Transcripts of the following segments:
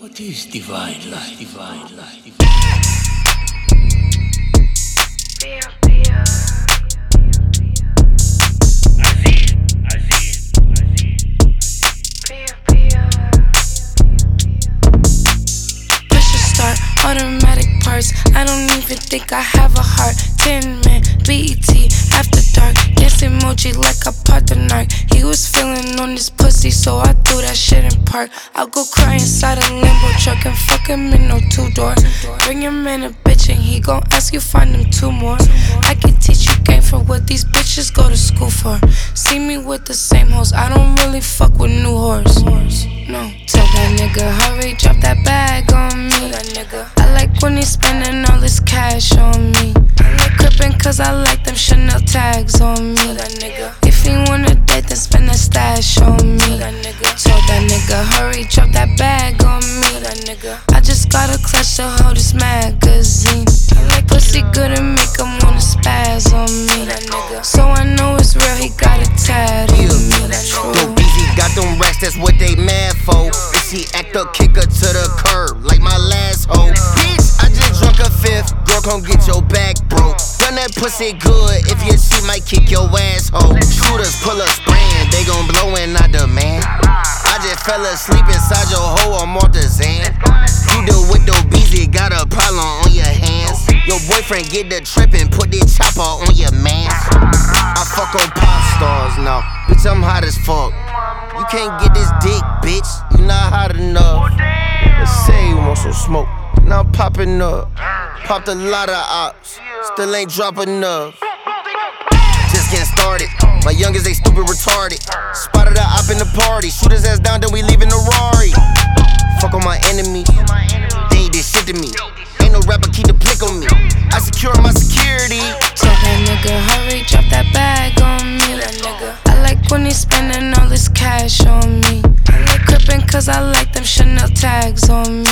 What is divine life? Divine life. Divine start, automatic parts. I don't even think I have a heart. Tin man, BET, after dark. Yes, emoji like the narc. He was feeling on this pussy, so I park. I'll go cry inside a Lambo truck and fuck him in no two door. Bring him in a bitch and he gon' ask you find him two more. I can teach you game for what these bitches go to school for. See me with the same hoes, I don't really fuck with new whores. No, tell that nigga hurry, drop that bag on me. Nigga, I like when he's spending all his cash on me. I like crippin' cause I like them Chanel tags on me. That nigga, he wanna date, then spend that stash on me. That nigga, told that nigga hurry, drop that bag on me. That nigga, I just got a clutch to hold this magazine. I like pussy good and make him wanna spaz on me. That nigga, so I know it's real, he got a tattoo. Yeah, That Yo, nigga. BZ got them racks, that's what they mad for. If she act up, kick her to the curb, like my last hoe. Bitch, I just drunk a fifth, girl, come get your back broke. Run that pussy good, if you see, might kick your asshole. Shooters pull a spraying, they gon' blow and I demand. I just fell asleep inside your hole, I'm off the Xan. You the widow BZ, got a problem on your hands. Your boyfriend get the trip and put the chopper on your man. I fuck on pop stars now. Bitch, I'm hot as fuck. You can't get this dick, bitch. You not hot enough. Let's say you want some smoke. Now I'm popping up. Popped a lot of ops. Still ain't dropping enough. Just getting started. My youngest, they stupid retarded. Spotted a op in the party. Shoot his ass down, then we leaving the Rari. Fuck on my enemies. They ain't did shit to me. Ain't no rapper keep the blick on me. I secure my security. Tell that nigga hurry, drop that bag on me. Nigga. I like when he spending all his cash on me. I like crippin' cause I like them Chanel tags on me.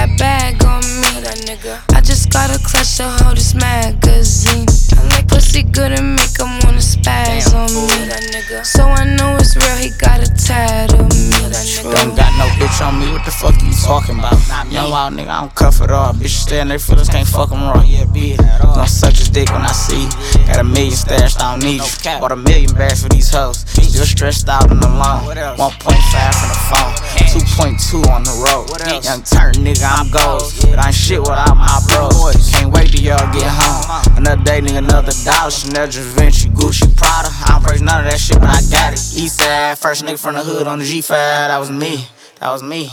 That bag on me. That nigga. I just got a clutch to hold this magazine. I like pussy good and make him wanna spaz on me. That nigga. So I know it's real, he got a tattoo me. That nigga. Don't got no bitch on me, what the fuck you talking about? Young wild nigga, I don't cuff it all. Bitch, stay in their feelings, can't fuck them raw. Yeah, bitch. Gonna suck his dick when I see you. Got a million stashed, I don't need you. Bought a million bags for these hoes. Still stressed out and alone. 1.5 on the phone, 2.2 on the road. Young turn nigga, I'm gold. But I ain't shit without my bros. Can't wait till y'all get home. Another day, nigga, another dollar. Chanel, Givenchy, Gucci, Prada. I don't praise none of that shit, but I got it. Eastside, first nigga from the hood on the G5. That was me. That was me.